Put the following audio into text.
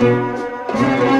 Música